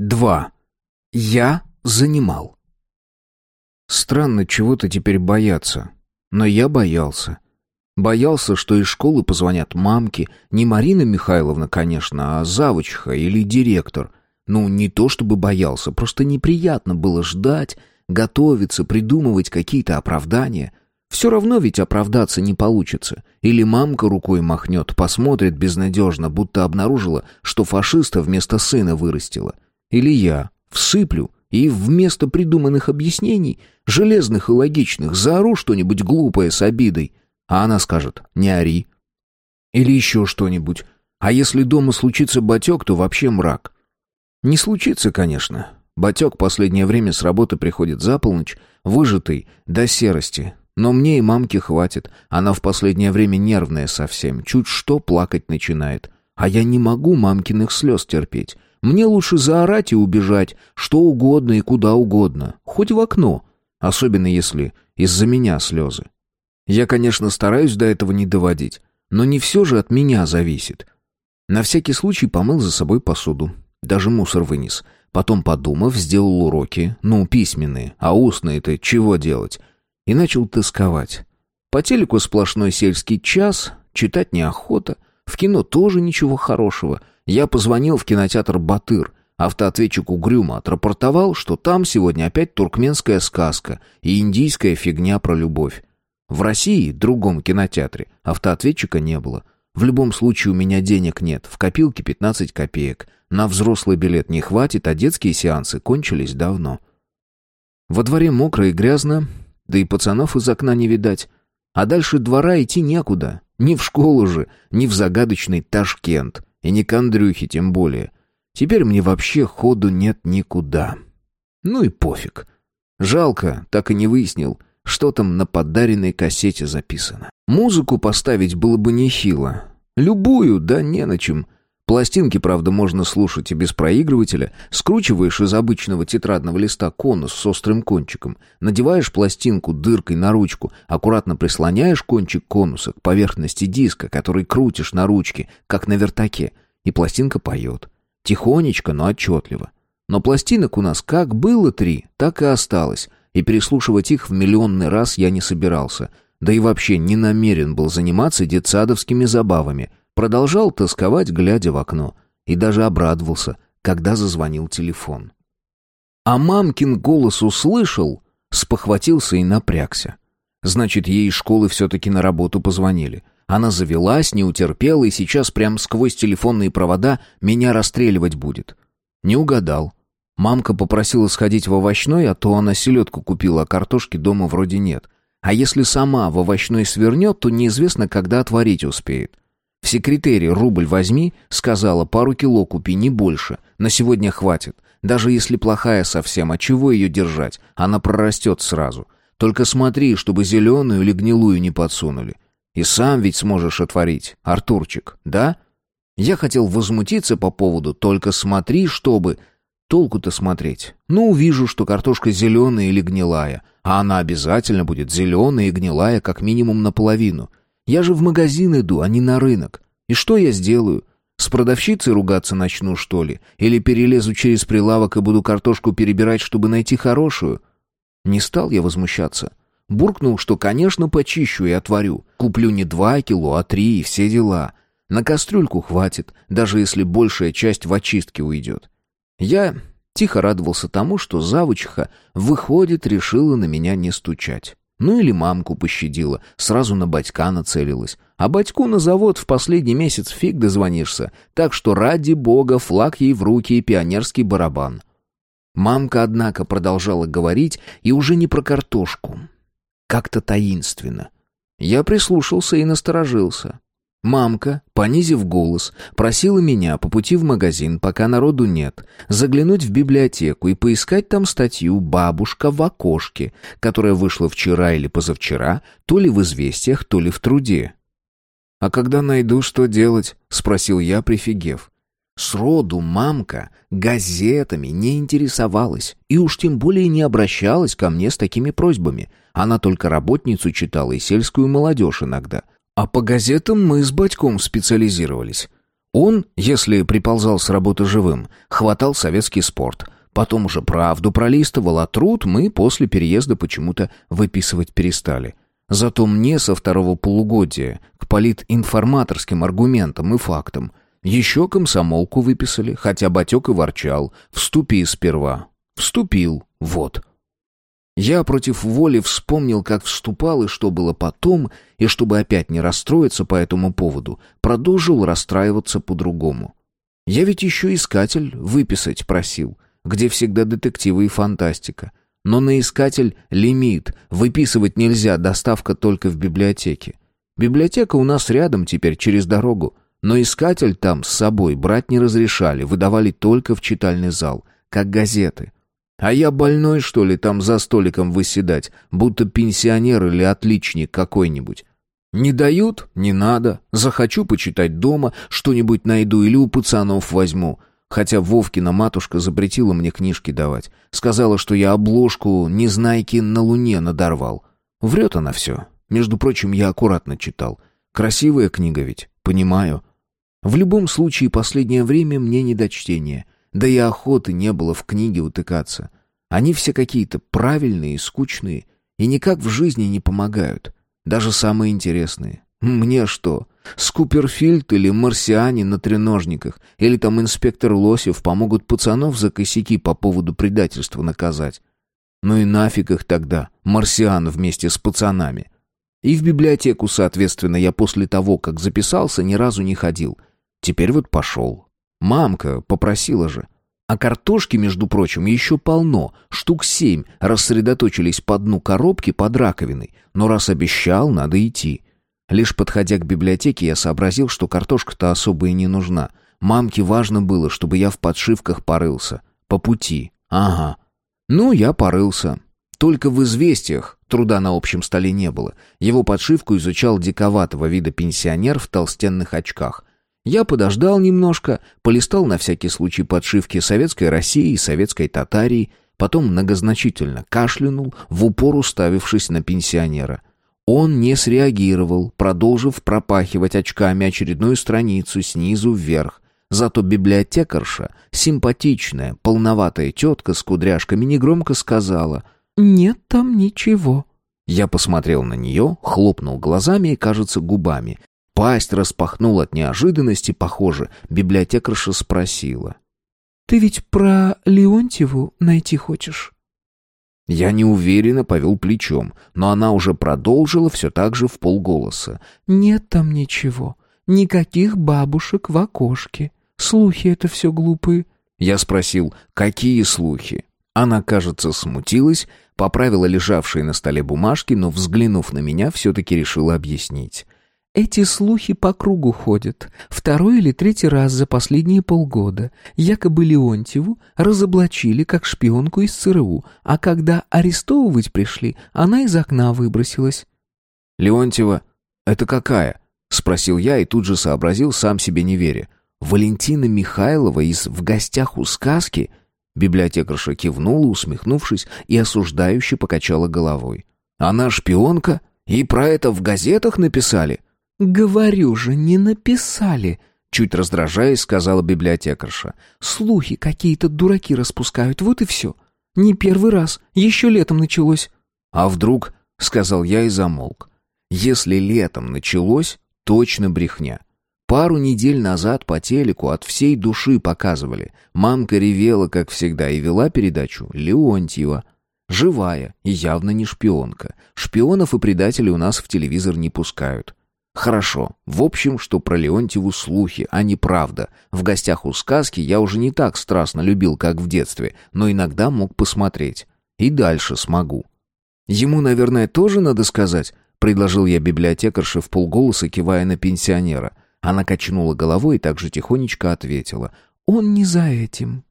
2. Я занимал. Странно чего-то теперь бояться. Но я боялся. Боялся, что из школы позвонят мамки, не Марина Михайловна, конечно, а завучха или директор. Ну, не то чтобы боялся, просто неприятно было ждать, готовиться, придумывать какие-то оправдания. Все равно ведь оправдаться не получится. Или мамка рукой махнет, посмотрит безнадежно, будто обнаружила, что фашиста вместо сына вырастила. Или я всыплю и вместо придуманных объяснений, железных и логичных, заору что-нибудь глупое с обидой. А она скажет «не ори». Или еще что-нибудь. А если дома случится батек, то вообще мрак. Не случится, конечно. Батек последнее время с работы приходит за полночь, выжатый до серости. Но мне и мамке хватит. Она в последнее время нервная совсем. Чуть что плакать начинает. А я не могу мамкиных слез терпеть. Мне лучше заорать и убежать, что угодно и куда угодно, хоть в окно, особенно если из-за меня слезы. Я, конечно, стараюсь до этого не доводить, но не все же от меня зависит. На всякий случай помыл за собой посуду, даже мусор вынес. Потом, подумав, сделал уроки, ну, письменные, а устные-то чего делать? И начал тосковать. По телеку сплошной сельский час, читать неохота, в кино тоже ничего хорошего — я позвонил в кинотеатр «Батыр». Автоответчик угрюмо отрапортовал, что там сегодня опять туркменская сказка и индийская фигня про любовь. В России, другом кинотеатре, автоответчика не было. В любом случае у меня денег нет, в копилке 15 копеек. На взрослый билет не хватит, а детские сеансы кончились давно. Во дворе мокро и грязно, да и пацанов из окна не видать. А дальше двора идти некуда. Ни в школу же, ни в загадочный Ташкент. И не к Андрюхе тем более. Теперь мне вообще ходу нет никуда. Ну и пофиг. Жалко, так и не выяснил, что там на подаренной кассете записано. Музыку поставить было бы нехило. Любую, да не на чем. Пластинки, правда, можно слушать и без проигрывателя. Скручиваешь из обычного тетрадного листа конус с острым кончиком, надеваешь пластинку дыркой на ручку, аккуратно прислоняешь кончик конуса к поверхности диска, который крутишь на ручке, как на вертаке, и пластинка поет. Тихонечко, но отчетливо. Но пластинок у нас как было три, так и осталось, и переслушивать их в миллионный раз я не собирался, да и вообще не намерен был заниматься детсадовскими забавами — Продолжал тосковать, глядя в окно, и даже обрадовался, когда зазвонил телефон. А мамкин голос услышал, спохватился и напрягся. Значит, ей из школы все-таки на работу позвонили. Она завелась, не утерпела и сейчас прям сквозь телефонные провода меня расстреливать будет. Не угадал. Мамка попросила сходить в овощной, а то она селедку купила, а картошки дома вроде нет. А если сама в овощной свернет, то неизвестно, когда отварить успеет. В секретаре рубль возьми, сказала, пару кило купи, не больше. На сегодня хватит. Даже если плохая совсем, а чего ее держать? Она прорастет сразу. Только смотри, чтобы зеленую или гнилую не подсунули. И сам ведь сможешь отворить, Артурчик, да? Я хотел возмутиться по поводу «только смотри, чтобы...» Толку-то смотреть. Ну, увижу, что картошка зеленая или гнилая, а она обязательно будет зеленая и гнилая как минимум наполовину — я же в магазин иду, а не на рынок. И что я сделаю? С продавщицей ругаться начну, что ли? Или перелезу через прилавок и буду картошку перебирать, чтобы найти хорошую? Не стал я возмущаться. Буркнул, что, конечно, почищу и отварю. Куплю не два кило, а три и все дела. На кастрюльку хватит, даже если большая часть в очистке уйдет. Я тихо радовался тому, что завучха, выходит, решила на меня не стучать. Ну или мамку пощадила, сразу на батька нацелилась. А батьку на завод в последний месяц фиг дозвонишься, так что ради бога флаг ей в руки и пионерский барабан. Мамка, однако, продолжала говорить и уже не про картошку. Как-то таинственно. Я прислушался и насторожился. Мамка, понизив голос, просила меня по пути в магазин, пока народу нет, заглянуть в библиотеку и поискать там статью «Бабушка в окошке», которая вышла вчера или позавчера, то ли в «Известиях», то ли в «Труде». «А когда найду, что делать?» — спросил я, прифигев. Сроду мамка газетами не интересовалась и уж тем более не обращалась ко мне с такими просьбами. Она только работницу читала и сельскую молодежь иногда — а по газетам мы с батьком специализировались. Он, если приползал с работы живым, хватал советский спорт. Потом уже правду пролистывал, а труд мы после переезда почему-то выписывать перестали. Зато мне со второго полугодия к политинформаторским аргументам и фактам еще комсомолку выписали, хотя батек и ворчал. «Вступи сперва». Вступил, вот. Я против воли вспомнил, как вступал и что было потом, и чтобы опять не расстроиться по этому поводу, продолжил расстраиваться по-другому. Я ведь еще искатель выписать просил, где всегда детективы и фантастика. Но на искатель лимит, выписывать нельзя, доставка только в библиотеке. Библиотека у нас рядом теперь, через дорогу, но искатель там с собой брать не разрешали, выдавали только в читальный зал, как газеты. А я больной, что ли, там за столиком выседать, будто пенсионер или отличник какой-нибудь? Не дают? Не надо. Захочу почитать дома, что-нибудь найду или у пацанов возьму. Хотя Вовкина матушка запретила мне книжки давать. Сказала, что я обложку «Незнайки на луне» надорвал. Врет она все. Между прочим, я аккуратно читал. Красивая книга ведь, понимаю. В любом случае, последнее время мне не до чтения. Да и охоты не было в книге утыкаться. Они все какие-то правильные и скучные, и никак в жизни не помогают. Даже самые интересные. Мне что, Скуперфильд или марсиане на треножниках, или там инспектор Лосев помогут пацанов за косяки по поводу предательства наказать? Ну и нафиг их тогда, марсиан вместе с пацанами. И в библиотеку, соответственно, я после того, как записался, ни разу не ходил. Теперь вот пошел. Мамка попросила же. А картошки, между прочим, еще полно. Штук семь рассредоточились по дну коробки под раковиной. Но раз обещал, надо идти. Лишь подходя к библиотеке, я сообразил, что картошка-то особо и не нужна. Мамке важно было, чтобы я в подшивках порылся. По пути. Ага. Ну, я порылся. Только в известиях труда на общем столе не было. Его подшивку изучал диковатого вида пенсионер в толстенных очках. Я подождал немножко, полистал на всякий случай подшивки Советской России и Советской Татарии, потом многозначительно кашлянул, в упор уставившись на пенсионера. Он не среагировал, продолжив пропахивать очками очередную страницу снизу вверх. Зато библиотекарша, симпатичная, полноватая тетка с кудряшками, негромко сказала «Нет там ничего». Я посмотрел на нее, хлопнул глазами и, кажется, губами. Пасть распахнул от неожиданности, похоже. Библиотекарша спросила. «Ты ведь про Леонтьеву найти хочешь?» Я неуверенно повел плечом, но она уже продолжила все так же в полголоса. «Нет там ничего. Никаких бабушек в окошке. Слухи это все глупые». Я спросил, какие слухи? Она, кажется, смутилась, поправила лежавшие на столе бумажки, но, взглянув на меня, все-таки решила объяснить. Эти слухи по кругу ходят. Второй или третий раз за последние полгода. Якобы Леонтьеву разоблачили как шпионку из ЦРУ, а когда арестовывать пришли, она из окна выбросилась. «Леонтьева? Это какая?» — спросил я и тут же сообразил, сам себе не веря. «Валентина Михайлова из «В гостях у сказки»?» Библиотекарша кивнула, усмехнувшись, и осуждающе покачала головой. «Она шпионка? И про это в газетах написали?» «Говорю же, не написали», — чуть раздражаясь, сказала библиотекарша. «Слухи какие-то дураки распускают, вот и все. Не первый раз, еще летом началось». «А вдруг?» — сказал я и замолк. «Если летом началось, точно брехня». Пару недель назад по телеку от всей души показывали. Мамка ревела, как всегда, и вела передачу Леонтьева. Живая и явно не шпионка. Шпионов и предателей у нас в телевизор не пускают. Хорошо. В общем, что про Леонтьеву слухи, а не правда. В гостях у сказки я уже не так страстно любил, как в детстве, но иногда мог посмотреть. И дальше смогу. Ему, наверное, тоже надо сказать, предложил я библиотекарше в полголоса, кивая на пенсионера. Она качнула головой и также тихонечко ответила: "Он не за этим".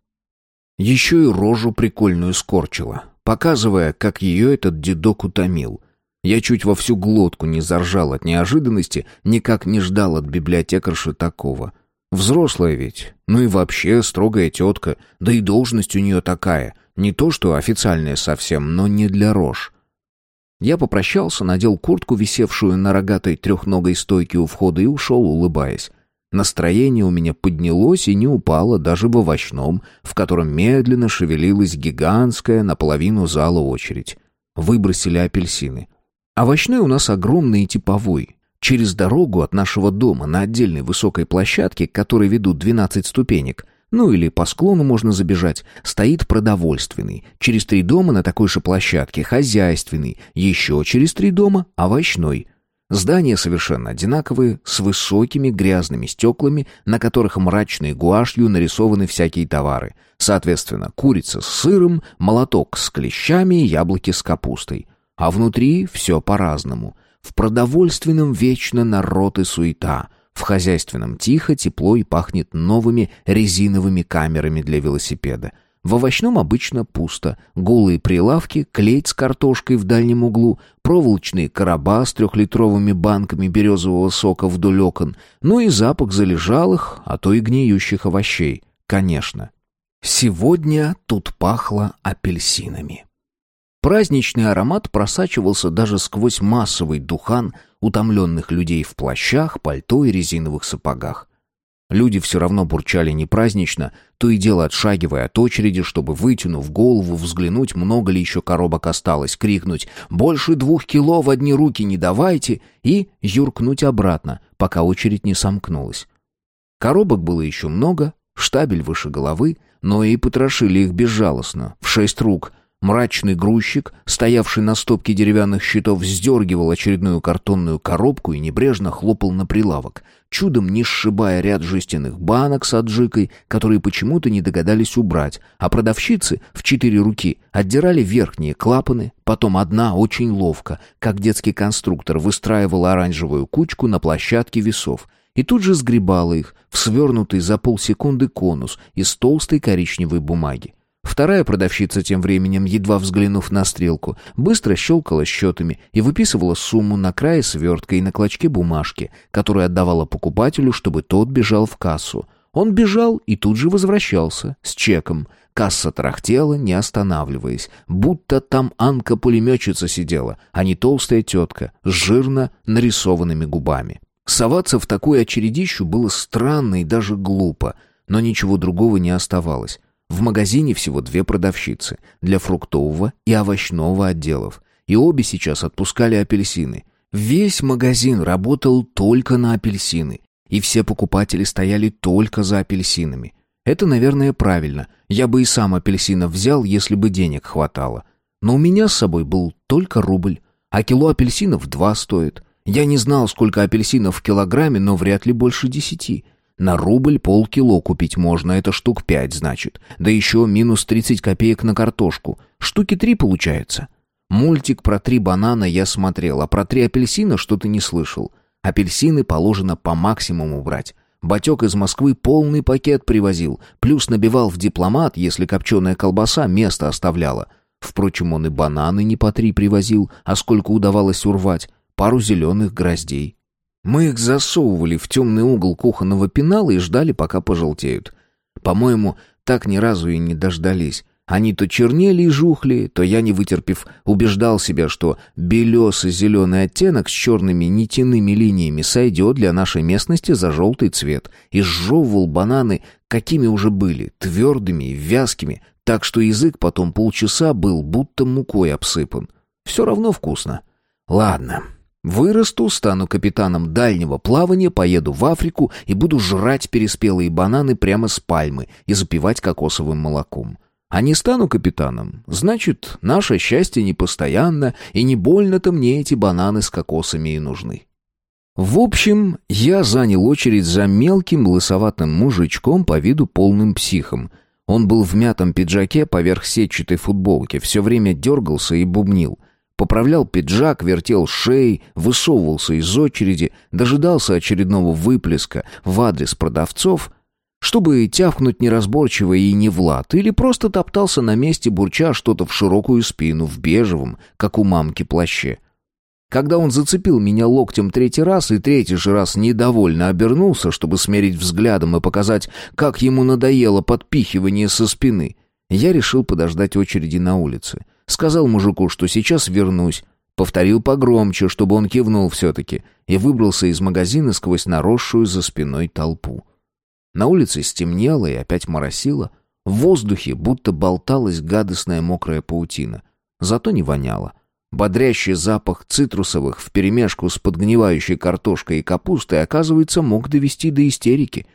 Еще и рожу прикольную скорчила, показывая, как ее этот дедок утомил. Я чуть во всю глотку не заржал от неожиданности, никак не ждал от библиотекарши такого. Взрослая ведь, ну и вообще строгая тетка, да и должность у нее такая, не то что официальная совсем, но не для рож. Я попрощался, надел куртку, висевшую на рогатой трехногой стойке у входа, и ушел, улыбаясь. Настроение у меня поднялось и не упало даже в овощном, в котором медленно шевелилась гигантская наполовину зала очередь. Выбросили апельсины. Овощной у нас огромный и типовой. Через дорогу от нашего дома на отдельной высокой площадке, к которой ведут 12 ступенек, ну или по склону можно забежать, стоит продовольственный. Через три дома на такой же площадке хозяйственный, еще через три дома овощной. Здания совершенно одинаковые, с высокими грязными стеклами, на которых мрачной гуашью нарисованы всякие товары. Соответственно, курица с сыром, молоток с клещами и яблоки с капустой. А внутри все по-разному. В продовольственном вечно народ и суета. В хозяйственном тихо, тепло и пахнет новыми резиновыми камерами для велосипеда. В овощном обычно пусто. Голые прилавки, клеть с картошкой в дальнем углу, проволочные короба с трехлитровыми банками березового сока вдоль окон, ну и запах залежалых, а то и гниющих овощей. Конечно. Сегодня тут пахло апельсинами. Праздничный аромат просачивался даже сквозь массовый духан утомленных людей в плащах, пальто и резиновых сапогах. Люди все равно бурчали не празднично, то и дело отшагивая от очереди, чтобы, вытянув голову, взглянуть, много ли еще коробок осталось, крикнуть «Больше двух кило в одни руки не давайте!» и юркнуть обратно, пока очередь не сомкнулась. Коробок было еще много, штабель выше головы, но и потрошили их безжалостно, в шесть рук — Мрачный грузчик, стоявший на стопке деревянных щитов, сдергивал очередную картонную коробку и небрежно хлопал на прилавок, чудом не сшибая ряд жестяных банок с аджикой, которые почему-то не догадались убрать, а продавщицы в четыре руки отдирали верхние клапаны, потом одна очень ловко, как детский конструктор, выстраивала оранжевую кучку на площадке весов — и тут же сгребала их в свернутый за полсекунды конус из толстой коричневой бумаги. Вторая продавщица тем временем, едва взглянув на стрелку, быстро щелкала счетами и выписывала сумму на крае свертка и на клочке бумажки, которую отдавала покупателю, чтобы тот бежал в кассу. Он бежал и тут же возвращался с чеком. Касса трахтела, не останавливаясь, будто там Анка-пулеметчица сидела, а не толстая тетка с жирно нарисованными губами. Соваться в такую очередищу было странно и даже глупо, но ничего другого не оставалось. В магазине всего две продавщицы для фруктового и овощного отделов, и обе сейчас отпускали апельсины. Весь магазин работал только на апельсины, и все покупатели стояли только за апельсинами. Это, наверное, правильно. Я бы и сам апельсинов взял, если бы денег хватало. Но у меня с собой был только рубль, а кило апельсинов два стоит. Я не знал, сколько апельсинов в килограмме, но вряд ли больше десяти. На рубль полкило купить можно, это штук пять, значит. Да еще минус тридцать копеек на картошку. Штуки три получается. Мультик про три банана я смотрел, а про три апельсина что-то не слышал. Апельсины положено по максимуму брать. Батек из Москвы полный пакет привозил, плюс набивал в дипломат, если копченая колбаса место оставляла. Впрочем, он и бананы не по три привозил, а сколько удавалось урвать. Пару зеленых гроздей. Мы их засовывали в темный угол кухонного пенала и ждали, пока пожелтеют. По-моему, так ни разу и не дождались. Они то чернели и жухли, то я, не вытерпев, убеждал себя, что белесый зеленый оттенок с черными нитяными линиями сойдет для нашей местности за желтый цвет, и сжевывал бананы, какими уже были, твердыми и вязкими, так что язык потом полчаса был будто мукой обсыпан. Все равно вкусно. Ладно, Вырасту, стану капитаном дальнего плавания, поеду в Африку и буду жрать переспелые бананы прямо с пальмы и запивать кокосовым молоком. А не стану капитаном, значит, наше счастье непостоянно, и не больно-то мне эти бананы с кокосами и нужны. В общем, я занял очередь за мелким лысоватым мужичком по виду полным психом. Он был в мятом пиджаке поверх сетчатой футболки, все время дергался и бубнил — Поправлял пиджак, вертел шеей, высовывался из очереди, дожидался очередного выплеска в адрес продавцов, чтобы тявкнуть неразборчиво и не Влад, или просто топтался на месте, бурча что-то в широкую спину, в бежевом, как у мамки, плаще. Когда он зацепил меня локтем третий раз и третий же раз недовольно обернулся, чтобы смерить взглядом и показать, как ему надоело подпихивание со спины, я решил подождать очереди на улице. Сказал мужику, что сейчас вернусь. Повторил погромче, чтобы он кивнул все-таки, и выбрался из магазина сквозь наросшую за спиной толпу. На улице стемнело и опять моросило. В воздухе будто болталась гадостная мокрая паутина. Зато не воняло. Бодрящий запах цитрусовых вперемешку с подгнивающей картошкой и капустой, оказывается, мог довести до истерики.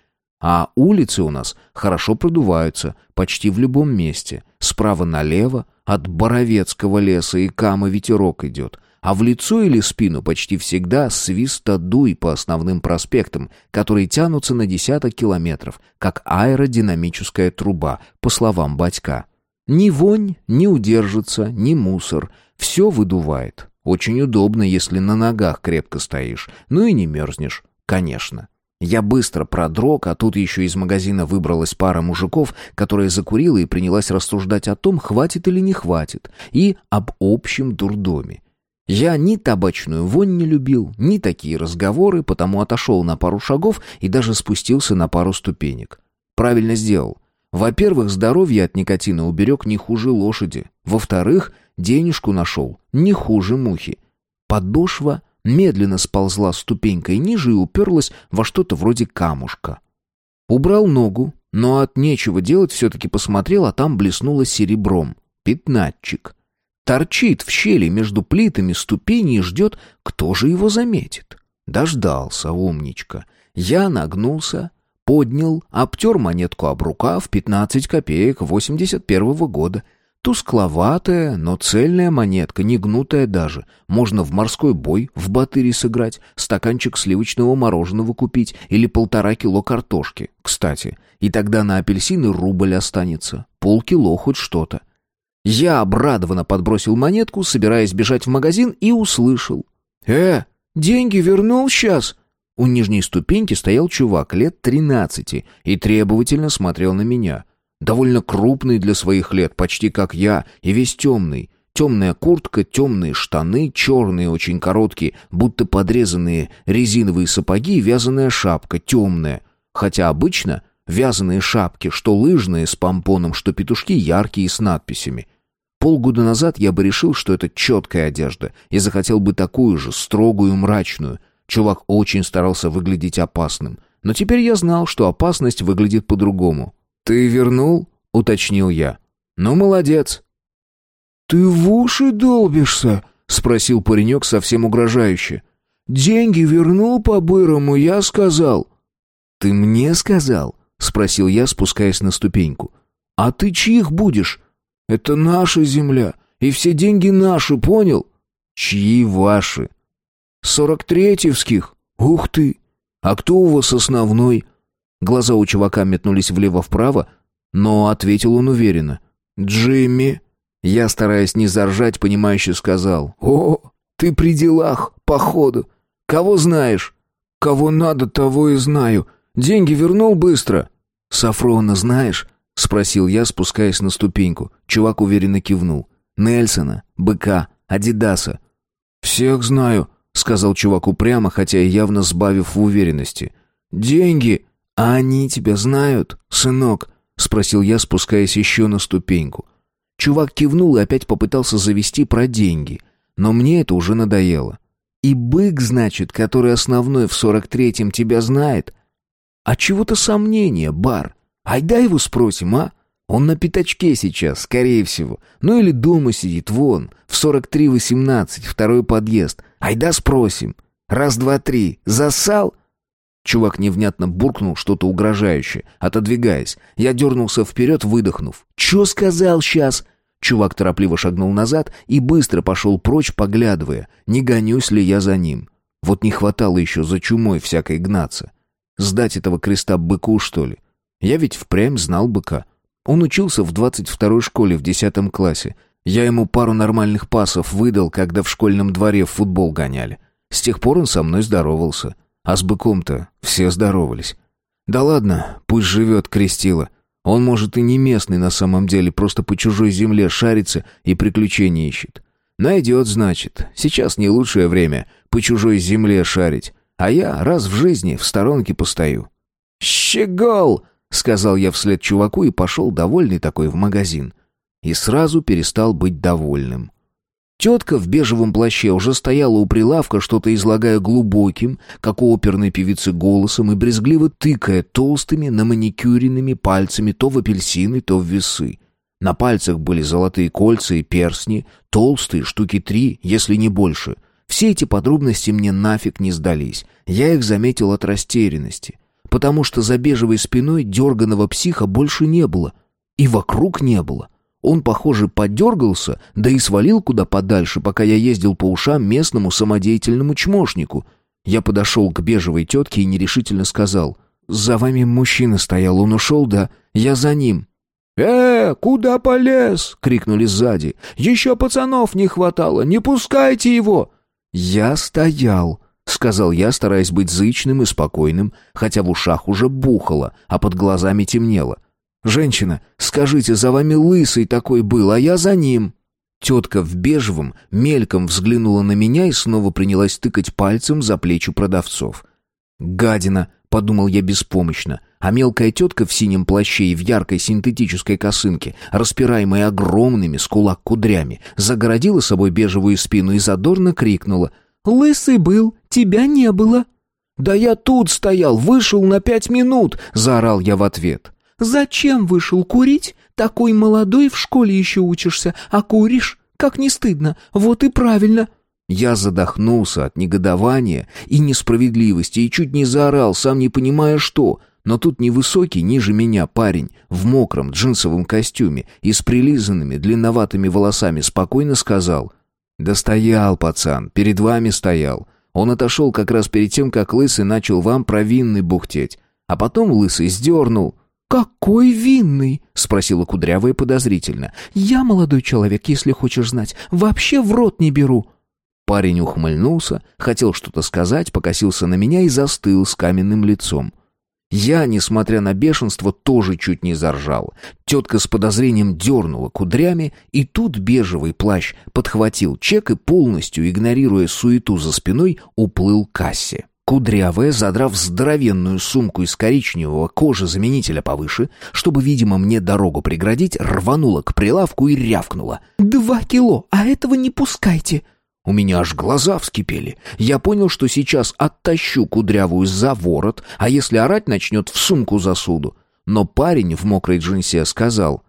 А улицы у нас хорошо продуваются, почти в любом месте. Справа налево, от Боровецкого леса и Кама ветерок идет, а в лицо или спину почти всегда свистодуй по основным проспектам, которые тянутся на десяток километров, как аэродинамическая труба, по словам батька. Ни вонь не удержится, ни мусор. Все выдувает. Очень удобно, если на ногах крепко стоишь. Ну и не мерзнешь, конечно. Я быстро продрог, а тут еще из магазина выбралась пара мужиков, которая закурила и принялась рассуждать о том, хватит или не хватит, и об общем дурдоме. Я ни табачную вонь не любил, ни такие разговоры, потому отошел на пару шагов и даже спустился на пару ступенек. Правильно сделал. Во-первых, здоровье от никотина уберег не хуже лошади. Во-вторых, денежку нашел не хуже мухи. Подошва медленно сползла ступенькой ниже и уперлась во что-то вроде камушка. Убрал ногу, но от нечего делать все-таки посмотрел, а там блеснуло серебром. Пятнатчик. Торчит в щели между плитами ступени и ждет, кто же его заметит. Дождался, умничка. Я нагнулся, поднял, обтер монетку об рукав, пятнадцать копеек восемьдесят первого года — Тускловатая, но цельная монетка, не гнутая даже. Можно в морской бой в батыре сыграть, стаканчик сливочного мороженого купить или полтора кило картошки, кстати. И тогда на апельсины рубль останется. Полкило хоть что-то. Я обрадованно подбросил монетку, собираясь бежать в магазин, и услышал. «Э, деньги вернул сейчас?» У нижней ступеньки стоял чувак лет тринадцати и требовательно смотрел на меня. Довольно крупный для своих лет, почти как я, и весь темный. Темная куртка, темные штаны, черные, очень короткие, будто подрезанные резиновые сапоги и вязаная шапка, темная. Хотя обычно вязаные шапки, что лыжные с помпоном, что петушки, яркие и с надписями. Полгода назад я бы решил, что это четкая одежда, и захотел бы такую же, строгую, мрачную. Чувак очень старался выглядеть опасным. Но теперь я знал, что опасность выглядит по-другому. «Ты вернул?» — уточнил я. «Ну, молодец». «Ты в уши долбишься?» — спросил паренек совсем угрожающе. «Деньги вернул по-бырому, я сказал». «Ты мне сказал?» — спросил я, спускаясь на ступеньку. «А ты чьих будешь?» «Это наша земля, и все деньги наши, понял?» «Чьи ваши?» «Сорок третьевских. Ух ты! А кто у вас основной?» Глаза у чувака метнулись влево-вправо, но ответил он уверенно. «Джимми!» Я, стараясь не заржать, понимающе сказал. «О, ты при делах, походу. Кого знаешь?» «Кого надо, того и знаю. Деньги вернул быстро». «Сафрона знаешь?» — спросил я, спускаясь на ступеньку. Чувак уверенно кивнул. «Нельсона, Быка, Адидаса». «Всех знаю», — сказал чувак упрямо, хотя явно сбавив в уверенности. «Деньги «А они тебя знают, сынок?» — спросил я, спускаясь еще на ступеньку. Чувак кивнул и опять попытался завести про деньги, но мне это уже надоело. «И бык, значит, который основной в сорок третьем тебя знает?» «А чего-то сомнение, бар. Айда его спросим, а? Он на пятачке сейчас, скорее всего. Ну или дома сидит, вон, в сорок три восемнадцать, второй подъезд. Айда спросим. Раз, два, три. Засал?» Чувак невнятно буркнул что-то угрожающее, отодвигаясь. Я дернулся вперед, выдохнув. «Чё сказал сейчас?» Чувак торопливо шагнул назад и быстро пошел прочь, поглядывая, не гонюсь ли я за ним. Вот не хватало еще за чумой всякой гнаться. Сдать этого креста быку, что ли? Я ведь впрямь знал быка. Он учился в двадцать второй школе в десятом классе. Я ему пару нормальных пасов выдал, когда в школьном дворе в футбол гоняли. С тех пор он со мной здоровался. А с быком-то все здоровались. Да ладно, пусть живет Крестила. Он, может, и не местный на самом деле, просто по чужой земле шарится и приключения ищет. Найдет, значит. Сейчас не лучшее время по чужой земле шарить. А я раз в жизни в сторонке постою. «Щегол!» — сказал я вслед чуваку и пошел, довольный такой, в магазин. И сразу перестал быть довольным. Тетка в бежевом плаще уже стояла у прилавка, что-то излагая глубоким, как у оперной певицы голосом, и брезгливо тыкая толстыми на маникюренными пальцами то в апельсины, то в весы. На пальцах были золотые кольца и перстни, толстые, штуки три, если не больше. Все эти подробности мне нафиг не сдались. Я их заметил от растерянности. Потому что за бежевой спиной дерганого психа больше не было. И вокруг не было. Он, похоже, подергался, да и свалил куда подальше, пока я ездил по ушам местному самодеятельному чмошнику. Я подошел к бежевой тетке и нерешительно сказал. «За вами мужчина стоял, он ушел, да? Я за ним». «Э, куда полез?» — крикнули сзади. «Еще пацанов не хватало, не пускайте его!» «Я стоял», — сказал я, стараясь быть зычным и спокойным, хотя в ушах уже бухало, а под глазами темнело. «Женщина, скажите, за вами лысый такой был, а я за ним». Тетка в бежевом мельком взглянула на меня и снова принялась тыкать пальцем за плечи продавцов. «Гадина!» — подумал я беспомощно, а мелкая тетка в синем плаще и в яркой синтетической косынке, распираемой огромными с кулак кудрями, загородила собой бежевую спину и задорно крикнула «Лысый был, тебя не было!» «Да я тут стоял, вышел на пять минут!» — заорал я в ответ. «Зачем вышел курить? Такой молодой в школе еще учишься, а куришь? Как не стыдно? Вот и правильно!» Я задохнулся от негодования и несправедливости и чуть не заорал, сам не понимая что. Но тут невысокий, ниже меня парень, в мокром джинсовом костюме и с прилизанными длинноватыми волосами спокойно сказал «Да стоял, пацан, перед вами стоял. Он отошел как раз перед тем, как Лысый начал вам провинный бухтеть. А потом Лысый сдернул». «Какой винный?» — спросила Кудрявая подозрительно. «Я молодой человек, если хочешь знать. Вообще в рот не беру». Парень ухмыльнулся, хотел что-то сказать, покосился на меня и застыл с каменным лицом. Я, несмотря на бешенство, тоже чуть не заржал. Тетка с подозрением дернула кудрями, и тут бежевый плащ подхватил чек и, полностью игнорируя суету за спиной, уплыл к кассе. Кудрявая, задрав здоровенную сумку из коричневого кожи-заменителя повыше, чтобы, видимо, мне дорогу преградить, рванула к прилавку и рявкнула. «Два кило, а этого не пускайте!» У меня аж глаза вскипели. Я понял, что сейчас оттащу кудрявую за ворот, а если орать начнет, в сумку засуду. Но парень в мокрой джинсе сказал,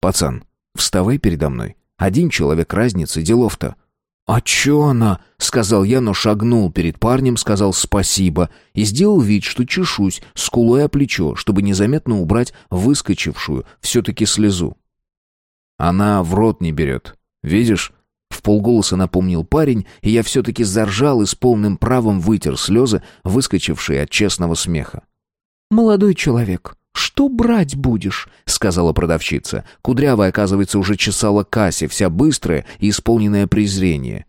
«Пацан, вставай передо мной. Один человек разницы, делов-то». «А чё она?» — сказал я, но шагнул перед парнем, сказал спасибо и сделал вид, что чешусь скулой о плечо, чтобы незаметно убрать выскочившую все-таки слезу. Она в рот не берет. Видишь, в полголоса напомнил парень, и я все-таки заржал и с полным правом вытер слезы, выскочившие от честного смеха. «Молодой человек, что брать будешь?» — сказала продавщица. Кудрявая, оказывается, уже чесала кассе, вся быстрая и исполненная презрения.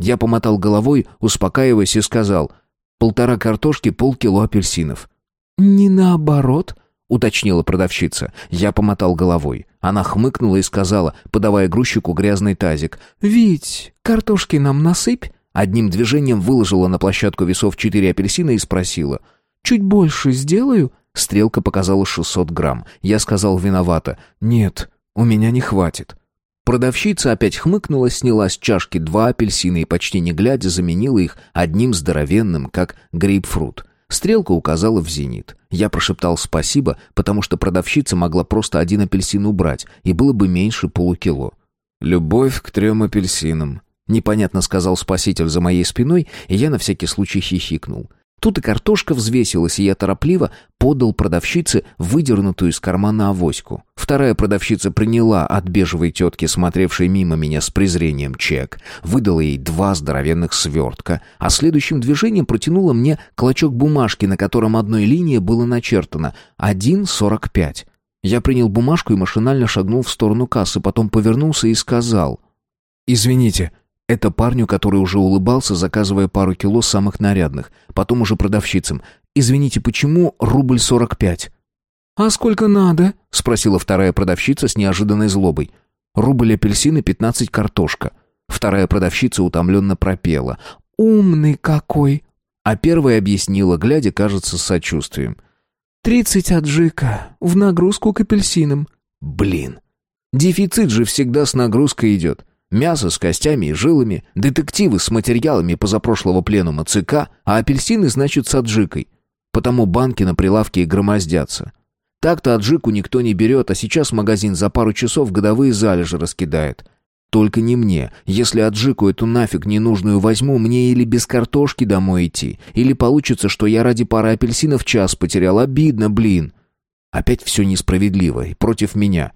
Я помотал головой, успокаиваясь, и сказал «Полтора картошки, полкило апельсинов». «Не наоборот?» — уточнила продавщица. Я помотал головой. Она хмыкнула и сказала, подавая грузчику грязный тазик. «Вить, картошки нам насыпь?» Одним движением выложила на площадку весов четыре апельсина и спросила. «Чуть больше сделаю?» Стрелка показала 600 грамм. Я сказал виновато. «Нет, у меня не хватит». Продавщица опять хмыкнула, сняла с чашки два апельсина и, почти не глядя, заменила их одним здоровенным, как грейпфрут. Стрелка указала в зенит. Я прошептал спасибо, потому что продавщица могла просто один апельсин убрать, и было бы меньше полукило. «Любовь к трем апельсинам», — непонятно сказал спаситель за моей спиной, и я на всякий случай хихикнул. Тут и картошка взвесилась, и я торопливо подал продавщице выдернутую из кармана авоську. Вторая продавщица приняла от бежевой тетки, смотревшей мимо меня с презрением, чек, выдала ей два здоровенных свертка, а следующим движением протянула мне клочок бумажки, на котором одной линии было начертано «1.45». Я принял бумажку и машинально шагнул в сторону кассы, потом повернулся и сказал «Извините». Это парню, который уже улыбался, заказывая пару кило самых нарядных. Потом уже продавщицам. «Извините, почему рубль сорок пять?» «А сколько надо?» — спросила вторая продавщица с неожиданной злобой. «Рубль апельсины, пятнадцать картошка». Вторая продавщица утомленно пропела. «Умный какой!» А первая объяснила, глядя, кажется, с сочувствием. «Тридцать аджика, в нагрузку к апельсинам». «Блин, дефицит же всегда с нагрузкой идет. Мясо с костями и жилами, детективы с материалами позапрошлого пленума ЦК, а апельсины, значит, с аджикой. Потому банки на прилавке и громоздятся. Так-то аджику никто не берет, а сейчас магазин за пару часов годовые залежи раскидает. Только не мне. Если аджику эту нафиг ненужную возьму, мне или без картошки домой идти, или получится, что я ради пары апельсинов час потерял. Обидно, блин. Опять все несправедливо и против меня.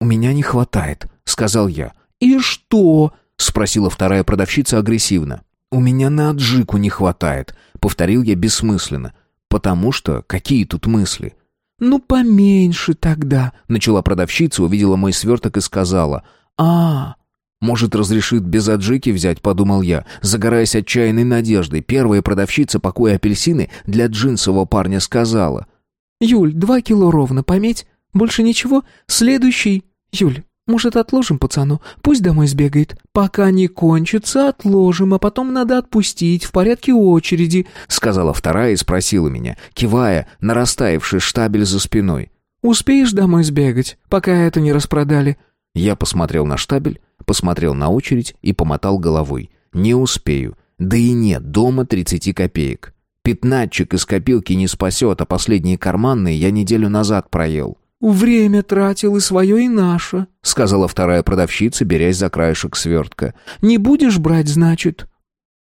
«У меня не хватает», — сказал я. «И что?» — спросила вторая продавщица агрессивно. «У меня на аджику не хватает», — повторил я бессмысленно. «Потому что какие тут мысли?» «Ну, поменьше тогда», — начала продавщица, увидела мой сверток и сказала. «А, может, разрешит без аджики взять, подумал я, загораясь отчаянной надеждой. Первая продавщица, покоя апельсины, для джинсового парня сказала. «Юль, два кило ровно, пометь? Больше ничего? Следующий. Юль, может, отложим пацану? Пусть домой сбегает. Пока не кончится, отложим, а потом надо отпустить в порядке очереди», сказала вторая и спросила меня, кивая на растаявший штабель за спиной. «Успеешь домой сбегать, пока это не распродали?» Я посмотрел на штабель, посмотрел на очередь и помотал головой. «Не успею. Да и нет, дома 30 копеек. Пятнадцатчик из копилки не спасет, а последние карманные я неделю назад проел». «Время тратил и свое, и наше», — сказала вторая продавщица, берясь за краешек свертка. «Не будешь брать, значит?»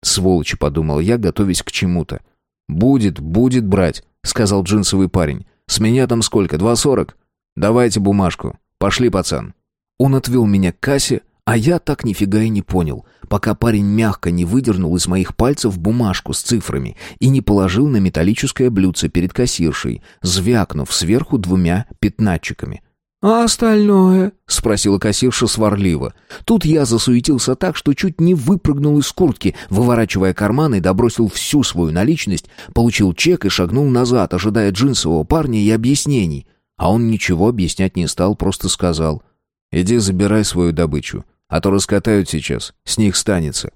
«Сволочи», — подумал я, готовясь к чему-то. «Будет, будет брать», — сказал джинсовый парень. «С меня там сколько, два сорок? Давайте бумажку. Пошли, пацан». Он отвел меня к кассе, а я так нифига и не понял, пока парень мягко не выдернул из моих пальцев бумажку с цифрами и не положил на металлическое блюдце перед кассиршей, звякнув сверху двумя пятнатчиками. «А остальное?» — спросила кассирша сварливо. Тут я засуетился так, что чуть не выпрыгнул из куртки, выворачивая карманы, добросил всю свою наличность, получил чек и шагнул назад, ожидая джинсового парня и объяснений. А он ничего объяснять не стал, просто сказал. «Иди забирай свою добычу а то раскатают сейчас, с них станется».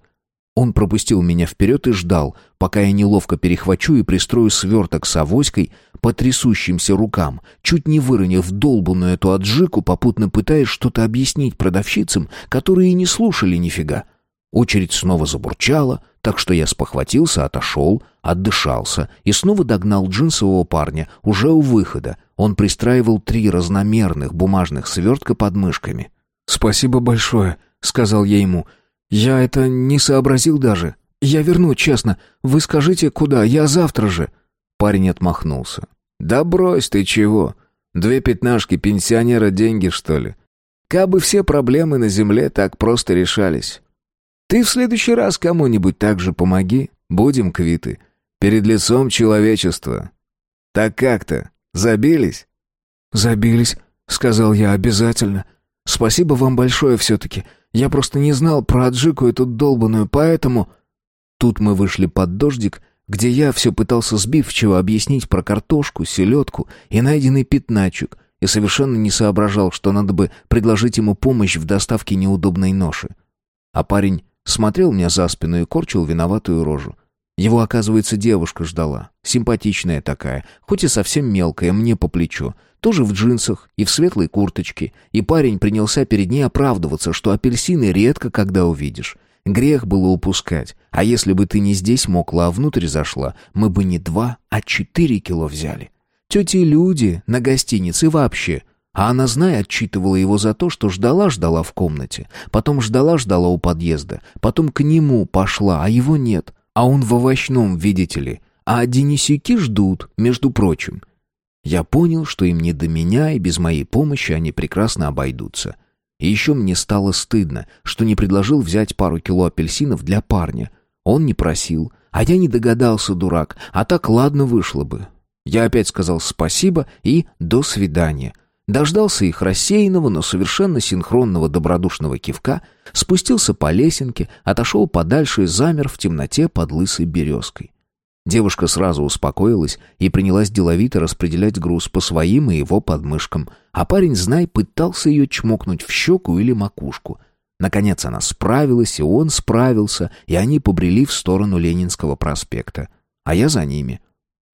Он пропустил меня вперед и ждал, пока я неловко перехвачу и пристрою сверток с авоськой по трясущимся рукам, чуть не выронив долбанную эту аджику, попутно пытаясь что-то объяснить продавщицам, которые и не слушали нифига. Очередь снова забурчала, так что я спохватился, отошел, отдышался и снова догнал джинсового парня уже у выхода. Он пристраивал три разномерных бумажных свертка под мышками. «Спасибо большое», — сказал я ему. «Я это не сообразил даже. Я верну, честно. Вы скажите, куда? Я завтра же». Парень отмахнулся. «Да брось ты чего? Две пятнашки пенсионера деньги, что ли? Кабы все проблемы на земле так просто решались. Ты в следующий раз кому-нибудь так же помоги, будем квиты. Перед лицом человечества. Так как-то? Забились?» «Забились», — сказал я обязательно. Спасибо вам большое все-таки. Я просто не знал про аджику эту долбаную, поэтому...» Тут мы вышли под дождик, где я все пытался сбивчиво объяснить про картошку, селедку и найденный пятначек, и совершенно не соображал, что надо бы предложить ему помощь в доставке неудобной ноши. А парень смотрел мне за спину и корчил виноватую рожу. Его, оказывается, девушка ждала. Симпатичная такая, хоть и совсем мелкая, мне по плечу. Тоже в джинсах и в светлой курточке. И парень принялся перед ней оправдываться, что апельсины редко когда увидишь. Грех было упускать. А если бы ты не здесь мокла, а внутрь зашла, мы бы не два, а четыре кило взяли. Тети люди на гостинице вообще. А она, зная, отчитывала его за то, что ждала-ждала в комнате. Потом ждала-ждала у подъезда. Потом к нему пошла, а его нет. А он в овощном, видите ли. А денисюки ждут, между прочим. Я понял, что им не до меня, и без моей помощи они прекрасно обойдутся. И еще мне стало стыдно, что не предложил взять пару кило апельсинов для парня. Он не просил, а я не догадался, дурак, а так ладно вышло бы. Я опять сказал спасибо и до свидания. Дождался их рассеянного, но совершенно синхронного добродушного кивка, спустился по лесенке, отошел подальше и замер в темноте под лысой березкой. Девушка сразу успокоилась и принялась деловито распределять груз по своим и его подмышкам, а парень, знай, пытался ее чмокнуть в щеку или макушку. Наконец она справилась, и он справился, и они побрели в сторону Ленинского проспекта. А я за ними.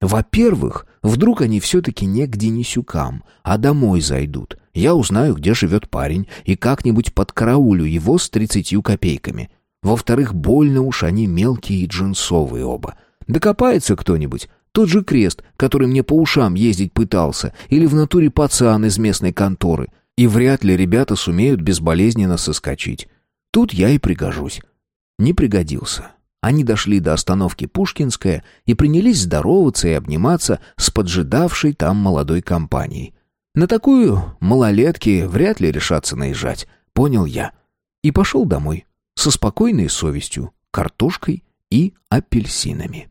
Во-первых, вдруг они все-таки не к Денисюкам, а домой зайдут. Я узнаю, где живет парень, и как-нибудь подкараулю его с тридцатью копейками. Во-вторых, больно уж они мелкие и джинсовые оба. Докопается кто-нибудь, тот же крест, который мне по ушам ездить пытался, или в натуре пацан из местной конторы. И вряд ли ребята сумеют безболезненно соскочить. Тут я и пригожусь. Не пригодился. Они дошли до остановки Пушкинская и принялись здороваться и обниматься с поджидавшей там молодой компанией. На такую малолетки вряд ли решатся наезжать, понял я. И пошел домой со спокойной совестью, картошкой и апельсинами.